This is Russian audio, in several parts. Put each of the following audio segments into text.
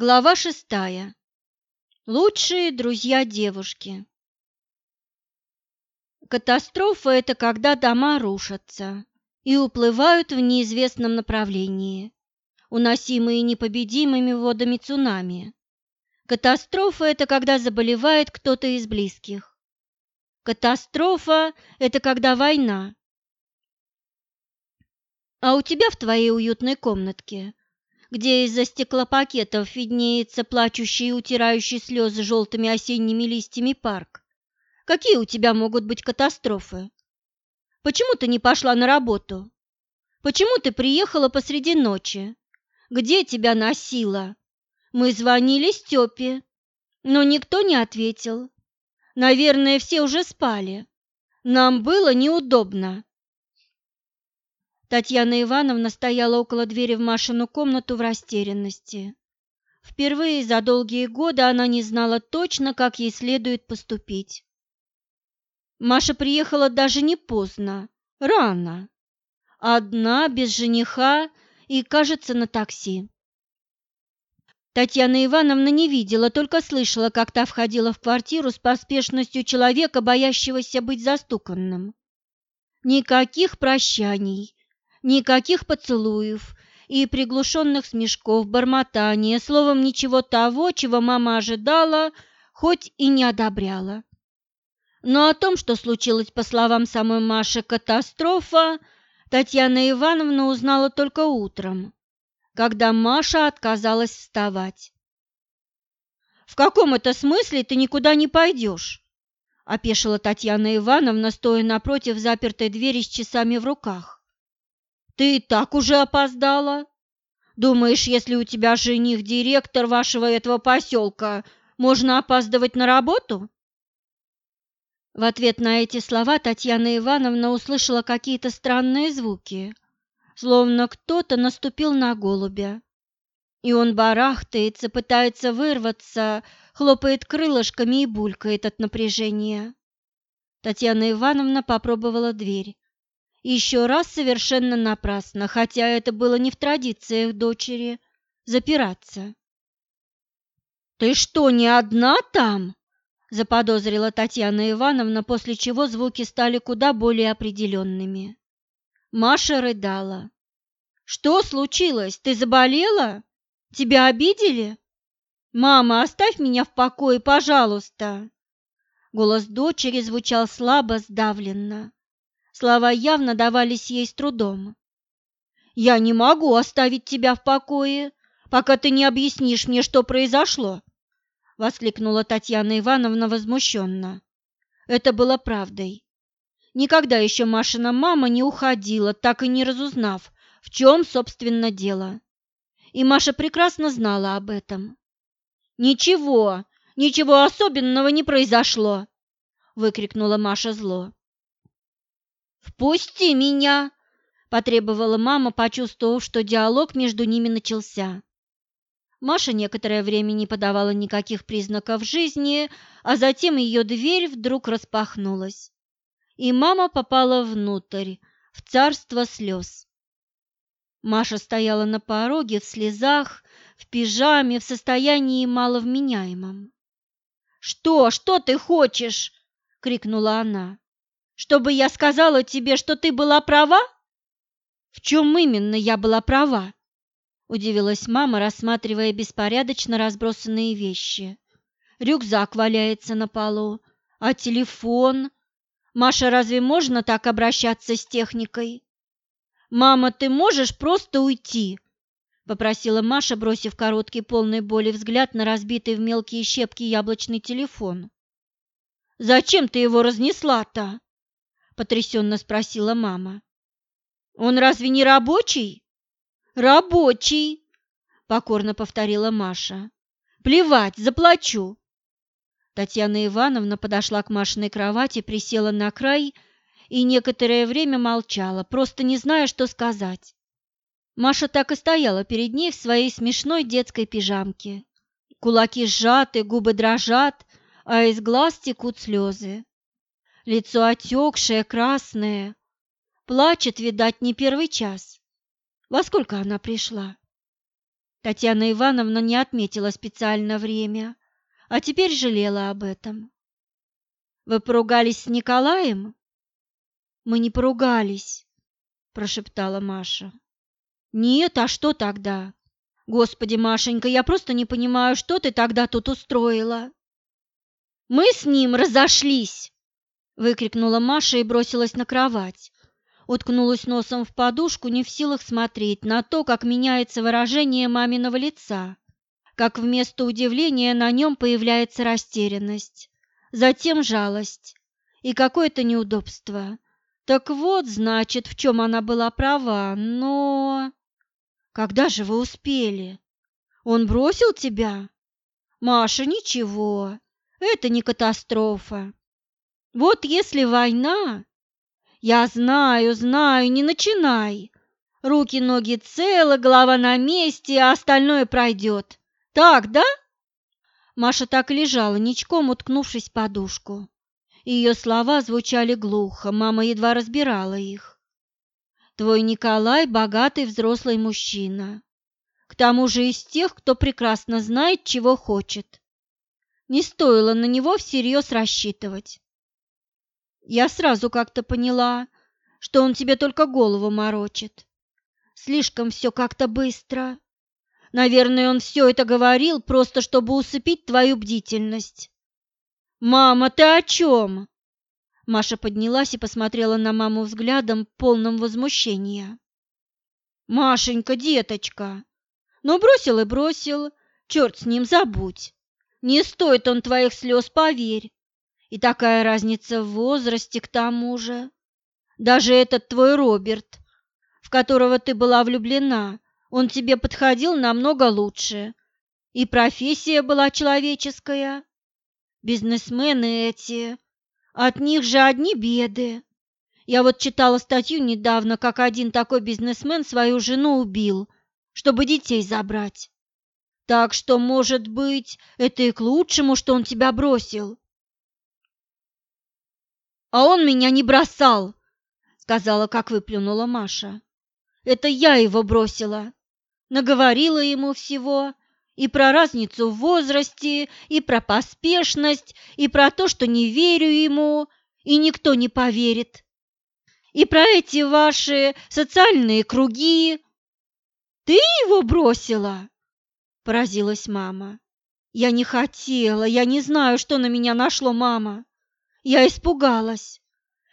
Глава шестая. Лучшие друзья девушки. Катастрофа – это когда дома рушатся и уплывают в неизвестном направлении, уносимые непобедимыми водами цунами. Катастрофа – это когда заболевает кто-то из близких. Катастрофа – это когда война. А у тебя в твоей уютной комнатке где из-за стеклопакетов виднеется плачущий и утирающий слезы желтыми осенними листьями парк. Какие у тебя могут быть катастрофы? Почему ты не пошла на работу? Почему ты приехала посреди ночи? Где тебя носило? Мы звонили Степе, но никто не ответил. Наверное, все уже спали. Нам было неудобно. Татьяна Ивановна стояла около двери в Машину комнату в растерянности. Впервые за долгие годы она не знала точно, как ей следует поступить. Маша приехала даже не поздно, рано. Одна, без жениха и, кажется, на такси. Татьяна Ивановна не видела, только слышала, как та входила в квартиру с поспешностью человека, боящегося быть застуканным. Никаких прощаний, Никаких поцелуев и приглушенных смешков, бормотания, словом, ничего того, чего мама ожидала, хоть и не одобряла. Но о том, что случилось, по словам самой Маши, катастрофа, Татьяна Ивановна узнала только утром, когда Маша отказалась вставать. «В каком это смысле ты никуда не пойдешь?» – опешила Татьяна Ивановна, стоя напротив запертой двери с часами в руках. Ты и так уже опоздала. Думаешь, если у тебя жених директор вашего этого поселка, можно опаздывать на работу? В ответ на эти слова Татьяна Ивановна услышала какие-то странные звуки, словно кто-то наступил на голубя. И он барахтается, пытается вырваться, хлопает крылышками и булькает от напряжения. Татьяна Ивановна попробовала дверь. Еще раз совершенно напрасно, хотя это было не в традициях дочери запираться. «Ты что, не одна там?» – заподозрила Татьяна Ивановна, после чего звуки стали куда более определенными. Маша рыдала. «Что случилось? Ты заболела? Тебя обидели? Мама, оставь меня в покое, пожалуйста!» Голос дочери звучал слабо, сдавленно. Слова явно давались ей с трудом. «Я не могу оставить тебя в покое, пока ты не объяснишь мне, что произошло!» — воскликнула Татьяна Ивановна возмущенно. Это было правдой. Никогда еще Машина мама не уходила, так и не разузнав, в чем, собственно, дело. И Маша прекрасно знала об этом. «Ничего, ничего особенного не произошло!» — выкрикнула Маша зло. «Впусти меня!» – потребовала мама, почувствовав, что диалог между ними начался. Маша некоторое время не подавала никаких признаков жизни, а затем ее дверь вдруг распахнулась, и мама попала внутрь, в царство слез. Маша стояла на пороге в слезах, в пижаме, в состоянии маловменяемом. «Что? Что ты хочешь?» — крикнула она. Чтобы я сказала тебе, что ты была права? В чем именно я была права? Удивилась мама, рассматривая беспорядочно разбросанные вещи. Рюкзак валяется на полу, а телефон? Маша, разве можно так обращаться с техникой? Мама, ты можешь просто уйти? Попросила Маша, бросив короткий полный боли взгляд на разбитый в мелкие щепки яблочный телефон. «Зачем ты его разнесла-то?» Потрясенно спросила мама. Он разве не рабочий? Рабочий, покорно повторила Маша. Плевать, заплачу. Татьяна Ивановна подошла к Машиной кровати, присела на край и некоторое время молчала, просто не зная, что сказать. Маша так и стояла перед ней в своей смешной детской пижамке. Кулаки сжаты, губы дрожат, а из глаз текут слезы лицо отекшее, красное. Плачет, видать, не первый час. Во сколько она пришла? Татьяна Ивановна не отметила специально время, а теперь жалела об этом. Вы поругались с Николаем? Мы не поругались, прошептала Маша. Нет, а что тогда? Господи, Машенька, я просто не понимаю, что ты тогда тут устроила. Мы с ним разошлись, выкрикнула Маша и бросилась на кровать. Уткнулась носом в подушку, не в силах смотреть на то, как меняется выражение маминого лица, как вместо удивления на нем появляется растерянность затем жалость и какое-то неудобство. Так вот, значит, в чем она была права, но... Когда же вы успели? Он бросил тебя? Маша, ничего, это не катастрофа. Вот если война... Я знаю, знаю, не начинай. Руки-ноги целы, голова на месте, а остальное пройдет. Так, да? Маша так лежала, ничком уткнувшись в подушку. Ее слова звучали глухо, мама едва разбирала их. «Твой Николай – богатый взрослый мужчина. К тому же из тех, кто прекрасно знает, чего хочет. Не стоило на него всерьез рассчитывать. Я сразу как-то поняла, что он тебе только голову морочит. Слишком все как-то быстро. Наверное, он все это говорил, просто чтобы усыпить твою бдительность. «Мама, ты о чем?» Маша поднялась и посмотрела на маму взглядом, полным возмущения. «Машенька, деточка, ну бросил и бросил, черт с ним, забудь. Не стоит он твоих слез, поверь. И такая разница в возрасте к тому же. Даже этот твой Роберт, в которого ты была влюблена, он тебе подходил намного лучше. И профессия была человеческая. Бизнесмены эти, от них же одни беды. Я вот читала статью недавно, как один такой бизнесмен свою жену убил, чтобы детей забрать. Так что, может быть, это и к лучшему, что он тебя бросил. А он меня не бросал, сказала, как выплюнула Маша. Это я его бросила наговорила ему всего, и про разницу в возрасте, и про поспешность, и про то, что не верю ему, и никто не поверит, и про эти ваши социальные круги. Ты его бросила? Поразилась мама. Я не хотела, я не знаю, что на меня нашло, мама. Я испугалась.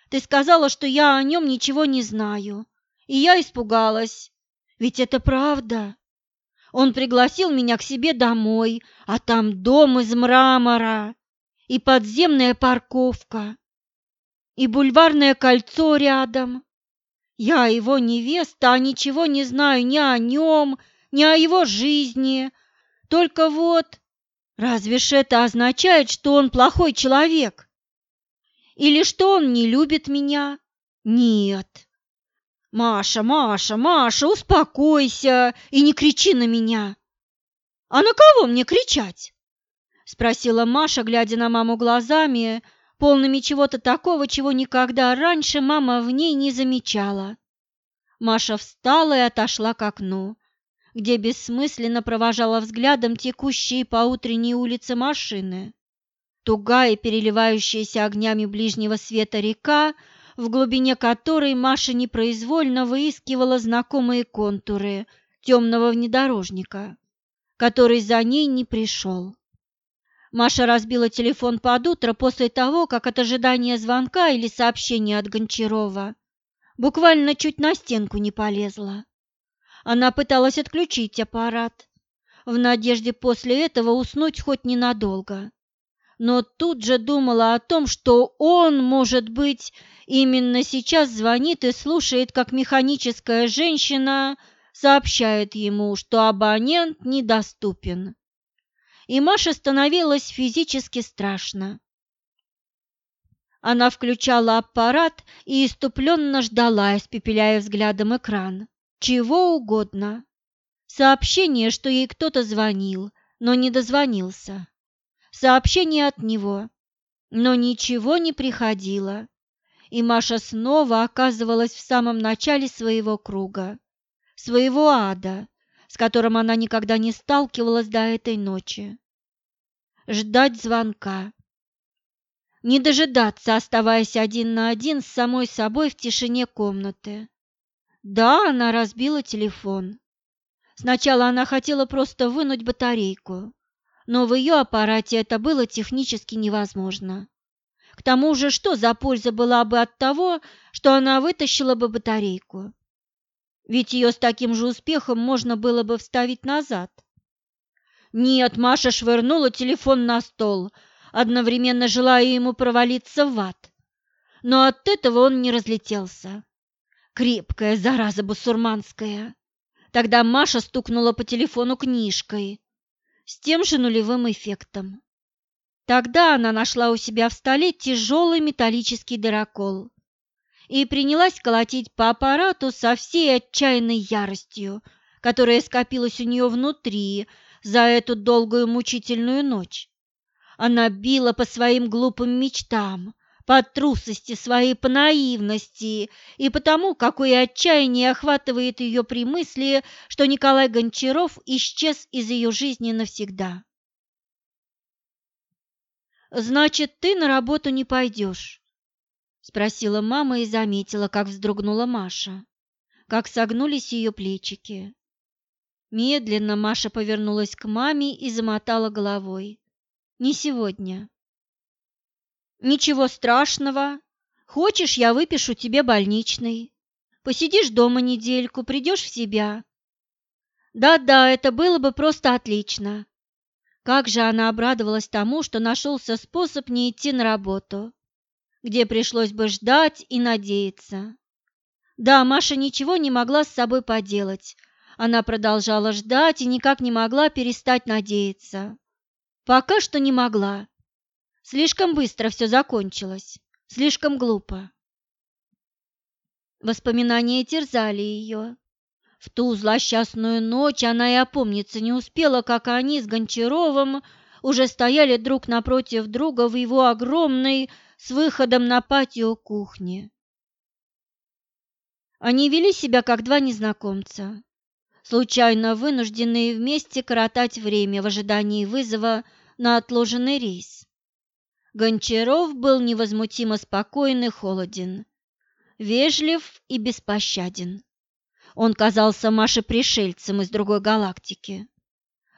Ты сказала, что я о нем ничего не знаю, и я испугалась. Ведь это правда. Он пригласил меня к себе домой, а там дом из мрамора и подземная парковка, и бульварное кольцо рядом. Я его невеста, а ничего не знаю ни о нем, ни о его жизни. Только вот, разве ж это означает, что он плохой человек? Или что он не любит меня? Нет. «Маша, Маша, Маша, успокойся и не кричи на меня!» «А на кого мне кричать?» – спросила Маша, глядя на маму глазами, полными чего-то такого, чего никогда раньше мама в ней не замечала. Маша встала и отошла к окну, где бессмысленно провожала взглядом текущие по утренней улице машины. Тугая, переливающаяся огнями ближнего света река в глубине которой Маша непроизвольно выискивала знакомые контуры темного внедорожника, который за ней не пришел. Маша разбила телефон под утро после того, как от ожидания звонка или сообщения от Гончарова буквально чуть на стенку не полезла. Она пыталась отключить аппарат, в надежде после этого уснуть хоть ненадолго. Но тут же думала о том, что он, может быть, Именно сейчас звонит и слушает, как механическая женщина сообщает ему, что абонент недоступен. И Маше становилось физически страшно. Она включала аппарат и иступленно ждала, испепеляя взглядом экран. Чего угодно. Сообщение, что ей кто-то звонил, но не дозвонился. Сообщение от него, но ничего не приходило и Маша снова оказывалась в самом начале своего круга, своего ада, с которым она никогда не сталкивалась до этой ночи. Ждать звонка. Не дожидаться, оставаясь один на один с самой собой в тишине комнаты. Да, она разбила телефон. Сначала она хотела просто вынуть батарейку, но в ее аппарате это было технически невозможно. К тому же, что за польза была бы от того, что она вытащила бы батарейку? Ведь ее с таким же успехом можно было бы вставить назад. Нет, Маша швырнула телефон на стол, одновременно желая ему провалиться в ад. Но от этого он не разлетелся. Крепкая зараза бусурманская. Тогда Маша стукнула по телефону книжкой с тем же нулевым эффектом. Тогда она нашла у себя в столе тяжелый металлический дырокол и принялась колотить по аппарату со всей отчаянной яростью, которая скопилась у нее внутри за эту долгую мучительную ночь. Она била по своим глупым мечтам, по трусости своей, по наивности и потому, какое отчаяние охватывает ее при мысли, что Николай Гончаров исчез из ее жизни навсегда. «Значит, ты на работу не пойдешь?» – спросила мама и заметила, как вздрогнула Маша, как согнулись ее плечики. Медленно Маша повернулась к маме и замотала головой. «Не сегодня». Ничего страшного. Хочешь, я выпишу тебе больничный. Посидишь дома недельку, придешь в себя. Да-да, это было бы просто отлично. Как же она обрадовалась тому, что нашелся способ не идти на работу, где пришлось бы ждать и надеяться. Да, Маша ничего не могла с собой поделать. Она продолжала ждать и никак не могла перестать надеяться. Пока что не могла. Слишком быстро все закончилось, слишком глупо. Воспоминания терзали ее. В ту злосчастную ночь она и опомниться не успела, как они с Гончаровым уже стояли друг напротив друга в его огромной с выходом на патио кухне. Они вели себя как два незнакомца, случайно вынужденные вместе коротать время в ожидании вызова на отложенный рейс. Гончаров был невозмутимо спокоен и холоден, вежлив и беспощаден. Он казался Маше пришельцем из другой галактики.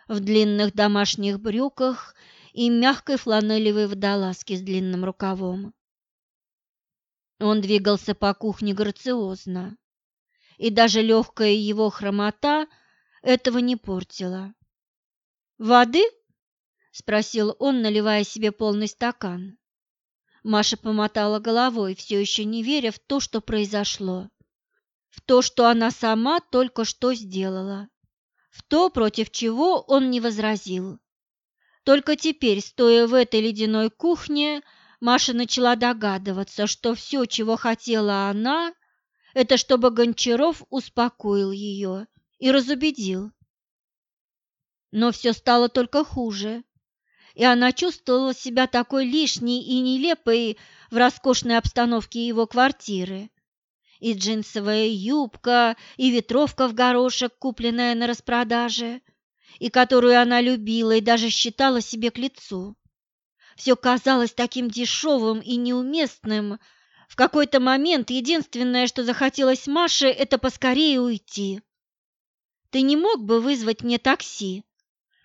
В длинных домашних брюках и мягкой фланелевой водолазке с длинным рукавом. Он двигался по кухне грациозно, и даже легкая его хромота этого не портила. «Воды?» Спросил он, наливая себе полный стакан. Маша помотала головой, все еще не веря в то, что произошло, в то, что она сама только что сделала, в то, против чего он не возразил. Только теперь, стоя в этой ледяной кухне, Маша начала догадываться, что все, чего хотела она, это чтобы Гончаров успокоил ее и разубедил. Но все стало только хуже и она чувствовала себя такой лишней и нелепой в роскошной обстановке его квартиры. И джинсовая юбка, и ветровка в горошек, купленная на распродаже, и которую она любила и даже считала себе к лицу. Все казалось таким дешевым и неуместным. В какой-то момент единственное, что захотелось Маше, это поскорее уйти. «Ты не мог бы вызвать мне такси?» —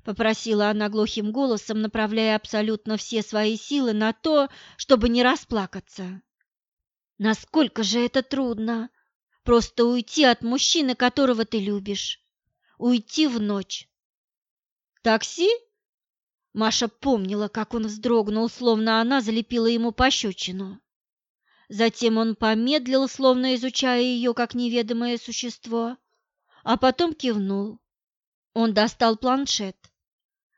попросила она глухим голосом, направляя абсолютно все свои силы на то, чтобы не расплакаться. «Насколько же это трудно! Просто уйти от мужчины, которого ты любишь. Уйти в ночь!» «Такси?» Маша помнила, как он вздрогнул, словно она залепила ему пощечину. Затем он помедлил, словно изучая ее как неведомое существо, а потом кивнул. Он достал планшет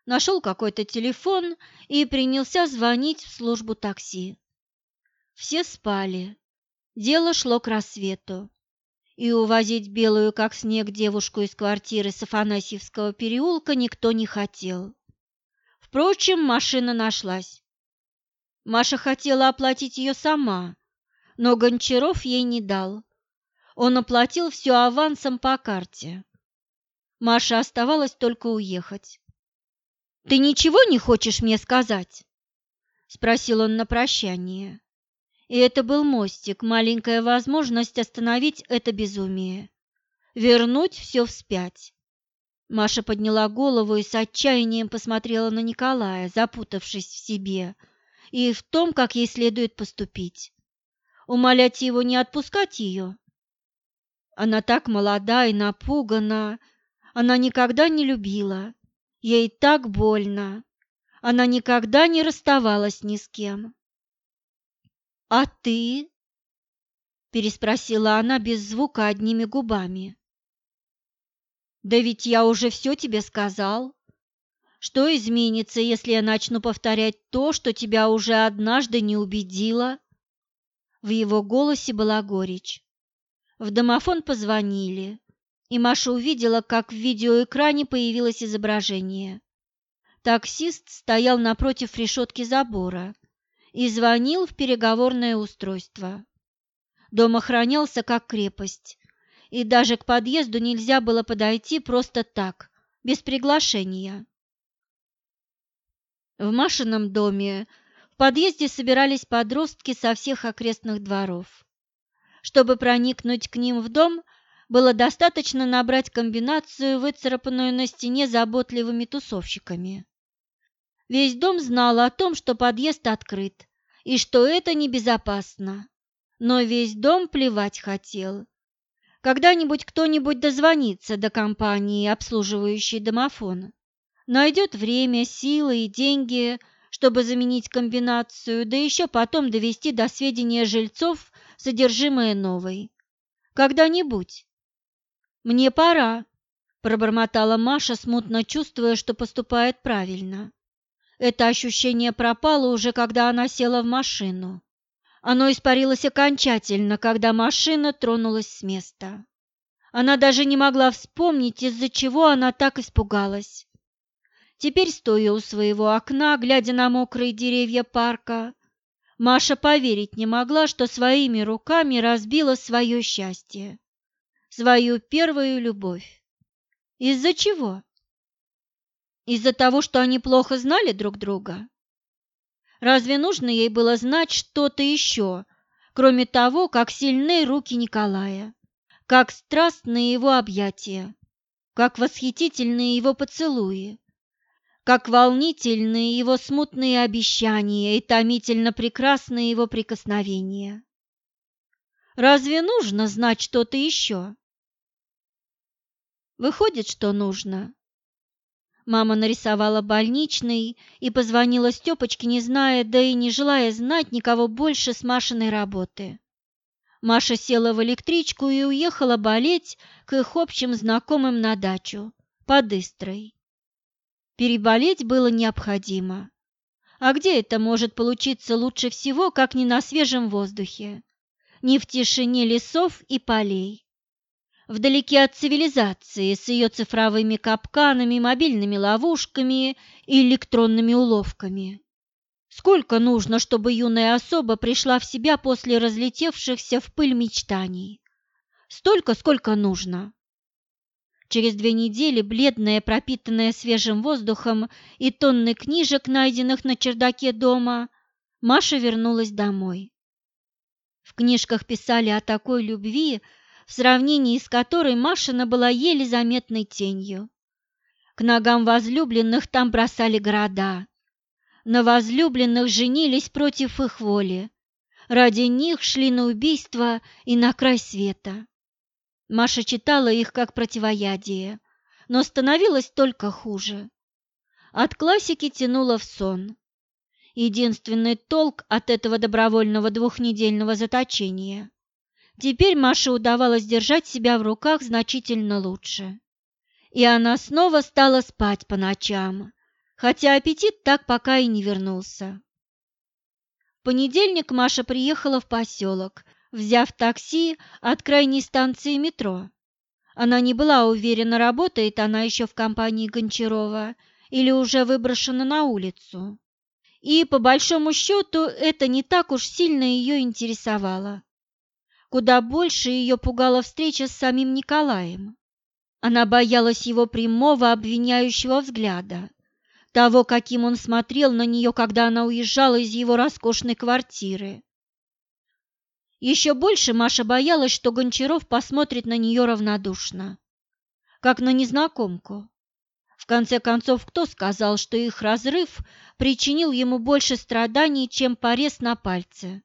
нашел какой-то телефон и принялся звонить в службу такси. Все спали. Дело шло к рассвету. И увозить белую, как снег, девушку из квартиры с Афанасьевского переулка никто не хотел. Впрочем, машина нашлась. Маша хотела оплатить ее сама, но Гончаров ей не дал. Он оплатил все авансом по карте. Маше оставалось только уехать. «Ты ничего не хочешь мне сказать?» – спросил он на прощание. И это был мостик, маленькая возможность остановить это безумие, вернуть все вспять. Маша подняла голову и с отчаянием посмотрела на Николая, запутавшись в себе и в том, как ей следует поступить. Умолять его не отпускать ее? Она так молода и напугана, она никогда не любила, ей так больно, она никогда не расставалась ни с кем. «А ты?» – переспросила она без звука одними губами. «Да ведь я уже все тебе сказал. Что изменится, если я начну повторять то, что тебя уже однажды не убедило?» В его голосе была горечь. В домофон позвонили, и Маша увидела, как в видеоэкране появилось изображение. Таксист стоял напротив решетки забора и звонил в переговорное устройство. Дом охранялся как крепость, и даже к подъезду нельзя было подойти просто так, без приглашения. В Машином доме в подъезде собирались подростки со всех окрестных дворов. Чтобы проникнуть к ним в дом, было достаточно набрать комбинацию, выцарапанную на стене заботливыми тусовщиками. Весь дом знал о том, что подъезд открыт и что это небезопасно. Но весь дом плевать хотел. Когда-нибудь кто-нибудь дозвонится до компании, обслуживающей домофон. Найдет время, силы и деньги, чтобы заменить комбинацию, да еще потом довести до сведения жильцов содержимое новой. Когда-нибудь. «Мне пора», – пробормотала Маша, смутно чувствуя, что поступает правильно. Это ощущение пропало уже, когда она села в машину. Оно испарилось окончательно, когда машина тронулась с места. Она даже не могла вспомнить, из-за чего она так испугалась. Теперь, стоя у своего окна, глядя на мокрые деревья парка, Маша поверить не могла, что своими руками разбила свое счастье, свою первую любовь. Из-за чего? Из-за того, что они плохо знали друг друга? Разве нужно ей было знать что-то еще, кроме того, как сильны руки Николая, как страстные его объятия, как восхитительные его поцелуи, как волнительные его смутные обещания и томительно прекрасные его прикосновения? Разве нужно знать что-то еще? Выходит, что нужно. Мама нарисовала больничный и позвонила Степочке, не зная, да и не желая знать никого больше с Машиной работы. Маша села в электричку и уехала болеть к их общим знакомым на дачу, под Истрой. Переболеть было необходимо. А где это может получиться лучше всего, как не на свежем воздухе, не в тишине лесов и полей? Вдалеке от цивилизации с ее цифровыми капканами, мобильными ловушками и электронными уловками. Сколько нужно, чтобы юная особа пришла в себя после разлетевшихся в пыль мечтаний? Столько, сколько нужно. Через две недели, бледная, пропитанная свежим воздухом и тонны книжек, найденных на чердаке дома, Маша вернулась домой. В книжках писали о такой любви, в сравнении с которой Машина была еле заметной тенью. К ногам возлюбленных там бросали города. На возлюбленных женились против их воли. Ради них шли на убийство и на край света. Маша читала их как противоядие, но становилось только хуже. От классики тянуло в сон. Единственный толк от этого добровольного двухнедельного заточения Теперь Маше удавалось держать себя в руках значительно лучше. И она снова стала спать по ночам, хотя аппетит так пока и не вернулся. В понедельник Маша приехала в поселок, взяв такси от крайней станции метро. Она не была уверена, работает она еще в компании Гончарова или уже выброшена на улицу. И, по большому счету, это не так уж сильно ее интересовало. Куда больше ее пугала встреча с самим Николаем. Она боялась его прямого обвиняющего взгляда, того, каким он смотрел на нее, когда она уезжала из его роскошной квартиры. Еще больше Маша боялась, что Гончаров посмотрит на нее равнодушно, как на незнакомку. В конце концов, кто сказал, что их разрыв причинил ему больше страданий, чем порез на пальце?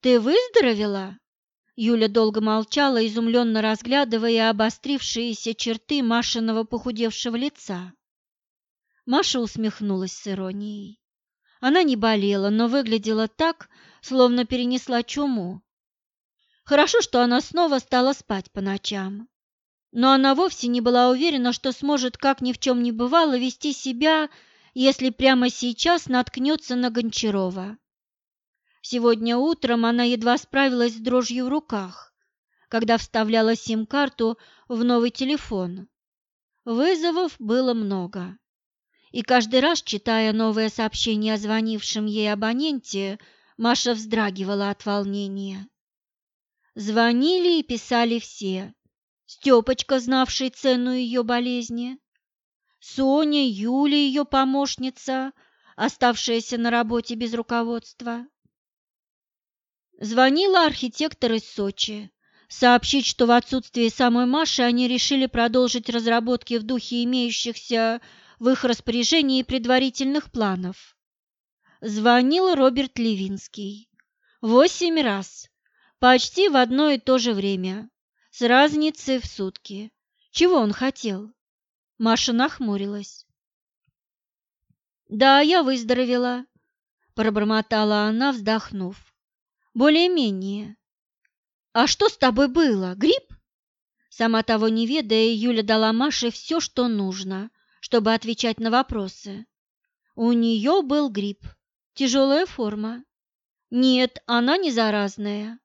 «Ты выздоровела?» Юля долго молчала, изумленно разглядывая обострившиеся черты Машиного похудевшего лица. Маша усмехнулась с иронией. Она не болела, но выглядела так, словно перенесла чуму. Хорошо, что она снова стала спать по ночам. Но она вовсе не была уверена, что сможет, как ни в чем не бывало, вести себя, если прямо сейчас наткнется на Гончарова. Сегодня утром она едва справилась с дрожью в руках, когда вставляла сим-карту в новый телефон. Вызовов было много. И каждый раз, читая новое сообщение о звонившем ей абоненте, Маша вздрагивала от волнения. Звонили и писали все. Степочка, знавший цену ее болезни, Соня, Юля, ее помощница, оставшаяся на работе без руководства, Звонила архитектор из Сочи. Сообщить, что в отсутствие самой Маши они решили продолжить разработки в духе имеющихся в их распоряжении предварительных планов. Звонил Роберт Левинский. Восемь раз. Почти в одно и то же время. С разницей в сутки. Чего он хотел? Маша нахмурилась. «Да, я выздоровела», – пробормотала она, вздохнув. Более-менее. А что с тобой было? Грипп? Сама того не ведая, Юля дала Маше все, что нужно, чтобы отвечать на вопросы. У нее был грипп. Тяжелая форма. Нет, она не заразная.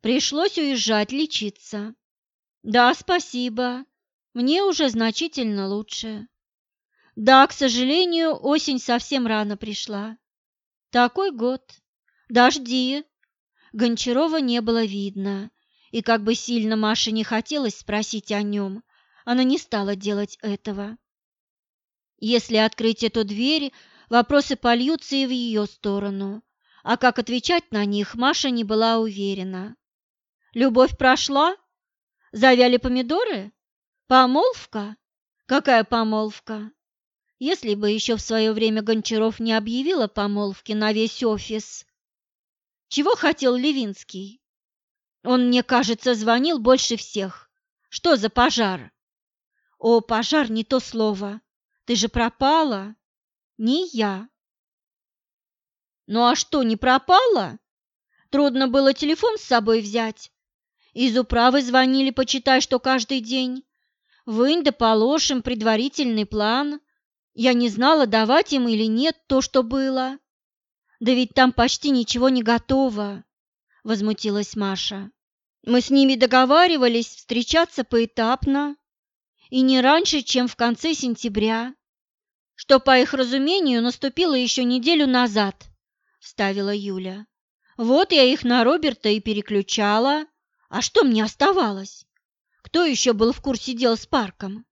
Пришлось уезжать лечиться. Да, спасибо. Мне уже значительно лучше. Да, к сожалению, осень совсем рано пришла. Такой год. Дожди, Гончарова не было видно, и как бы сильно Маше не хотелось спросить о нем, она не стала делать этого. Если открыть эту дверь, вопросы польются и в ее сторону, а как отвечать на них Маша не была уверена. Любовь прошла? Завяли помидоры? Помолвка? Какая помолвка? Если бы еще в свое время Гончаров не объявила помолвки на весь офис, чего хотел Левинский? Он, мне кажется, звонил больше всех. Что за пожар? О, пожар не то слово. Ты же пропала. Не я. Ну а что, не пропала? Трудно было телефон с собой взять. Из управы звонили, почитай, что каждый день. Вынь да положим предварительный план. Я не знала, давать им или нет то, что было. Да ведь там почти ничего не готово, возмутилась Маша. Мы с ними договаривались встречаться поэтапно и не раньше, чем в конце сентября, что, по их разумению, наступило еще неделю назад, вставила Юля. Вот я их на Роберта и переключала. А что мне оставалось? Кто еще был в курсе дел с парком?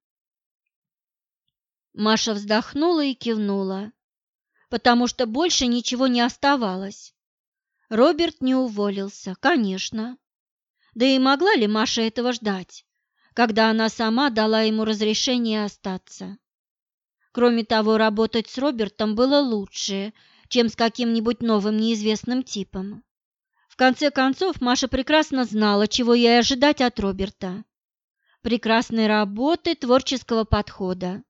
Маша вздохнула и кивнула потому что больше ничего не оставалось. Роберт не уволился, конечно. Да и могла ли Маша этого ждать, когда она сама дала ему разрешение остаться? Кроме того, работать с Робертом было лучше, чем с каким-нибудь новым неизвестным типом. В конце концов, Маша прекрасно знала, чего ей ожидать от Роберта. Прекрасной работы, творческого подхода.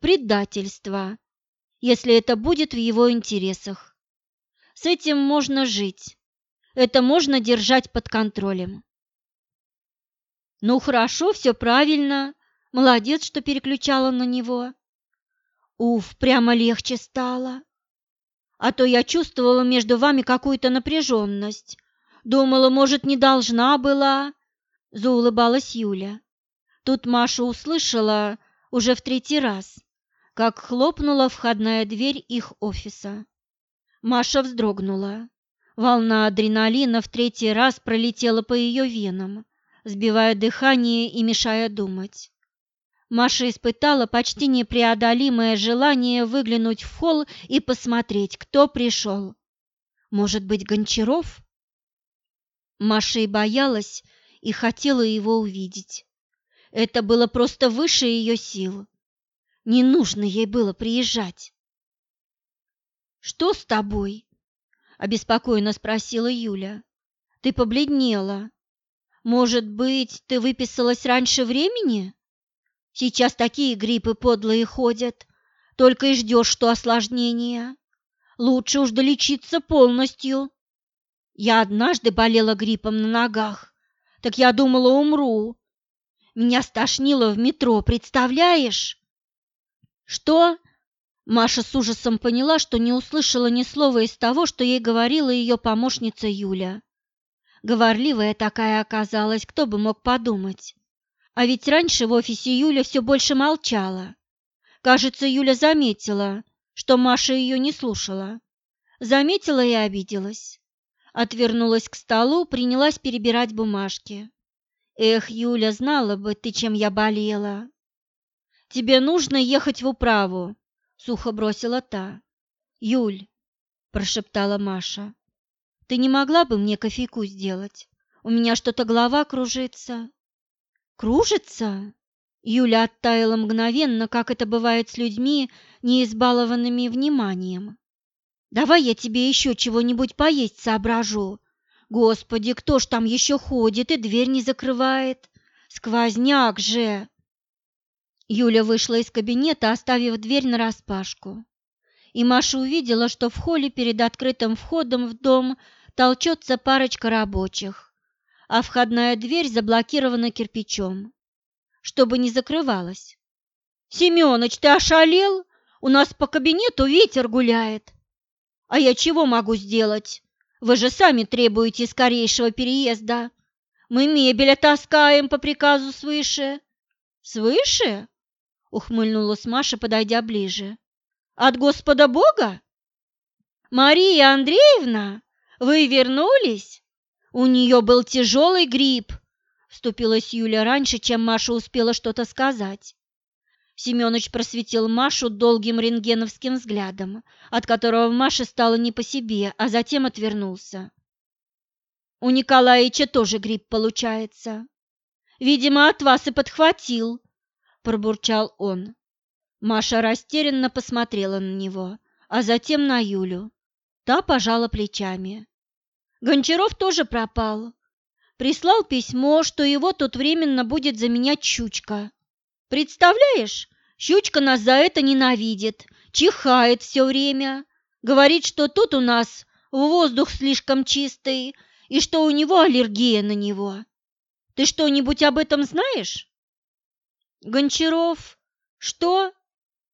Предательства, если это будет в его интересах. С этим можно жить. Это можно держать под контролем. Ну хорошо, все правильно. Молодец, что переключала на него. Уф, прямо легче стало. А то я чувствовала между вами какую-то напряженность. Думала, может, не должна была. Заулыбалась Юля. Тут Маша услышала уже в третий раз как хлопнула входная дверь их офиса. Маша вздрогнула. Волна адреналина в третий раз пролетела по ее венам, сбивая дыхание и мешая думать. Маша испытала почти непреодолимое желание выглянуть в холл и посмотреть, кто пришел. Может быть, Гончаров? Маша и боялась, и хотела его увидеть. Это было просто выше ее сил. Не нужно ей было приезжать. «Что с тобой?» – обеспокоенно спросила Юля. «Ты побледнела. Может быть, ты выписалась раньше времени? Сейчас такие гриппы подлые ходят, только и ждешь, что осложнения. Лучше уж долечиться полностью. Я однажды болела гриппом на ногах, так я думала, умру. Меня стошнило в метро, представляешь? Что? Маша с ужасом поняла, что не услышала ни слова из того, что ей говорила ее помощница Юля. Говорливая такая оказалась, кто бы мог подумать. А ведь раньше в офисе Юля все больше молчала. Кажется, Юля заметила, что Маша ее не слушала. Заметила и обиделась. Отвернулась к столу, принялась перебирать бумажки. «Эх, Юля, знала бы ты, чем я болела!» «Тебе нужно ехать в управу», — сухо бросила та. «Юль», — прошептала Маша, ты не могла бы мне кофейку сделать? У меня что-то голова кружится. Кружится? Юля оттаяла мгновенно, как это бывает с людьми, не избалованными вниманием. Давай я тебе еще чего-нибудь поесть соображу. Господи, кто ж там еще ходит и дверь не закрывает? Сквозняк же! Юля вышла из кабинета, оставив дверь нараспашку и Маша увидела, что в холле перед открытым входом в дом толчется парочка рабочих, а входная дверь заблокирована кирпичом, чтобы не закрывалась. «Семёныч, ты ошалел? У нас по кабинету ветер гуляет!» «А я чего могу сделать? Вы же сами требуете скорейшего переезда. Мы мебель таскаем по приказу свыше». «Свыше?» — ухмыльнулась Маша, подойдя ближе. От Господа Бога? Мария Андреевна, вы вернулись? У нее был тяжелый грипп, вступилась Юля раньше, чем Маша успела что-то сказать. Семёныч просветил Машу долгим рентгеновским взглядом, от которого Маше стало не по себе, а затем отвернулся. У Николаевича тоже грипп получается. Видимо, от вас и подхватил, пробурчал он. Маша растерянно посмотрела на него, а затем на Юлю. Та пожала плечами. Гончаров тоже пропал. Прислал письмо, что его тут временно будет заменять Щучка. Представляешь, Щучка нас за это ненавидит, чихает все время, говорит, что тут у нас воздух слишком чистый и что у него аллергия на него. Ты что-нибудь об этом знаешь? Гончаров, что?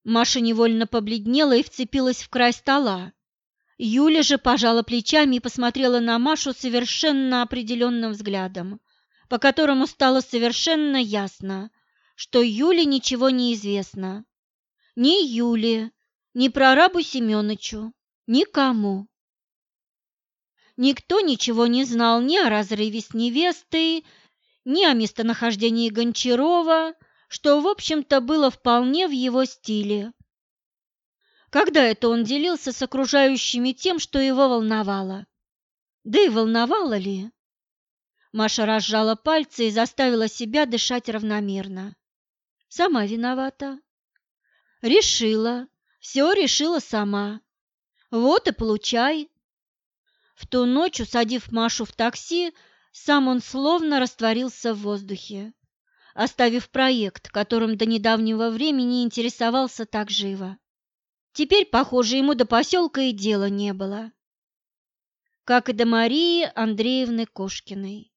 Маша невольно побледнела и вцепилась в край стола. Юля же пожала плечами и посмотрела на Машу совершенно определенным взглядом, по которому стало совершенно ясно, что Юле ничего не известно. Ни Юле, ни прорабу Семёнычу, никому. Никто ничего не знал ни о разрыве с невестой, ни о местонахождении Гончарова, что, в общем-то, было вполне в его стиле. Когда это он делился с окружающими тем, что его волновало? Да и волновало ли? Маша разжала пальцы и заставила себя дышать равномерно. Сама виновата. Решила, все решила сама. Вот и получай. В ту ночь, усадив Машу в такси, сам он словно растворился в воздухе оставив проект, которым до недавнего времени интересовался так живо. Теперь, похоже, ему до поселка и дела не было. Как и до Марии Андреевны Кошкиной.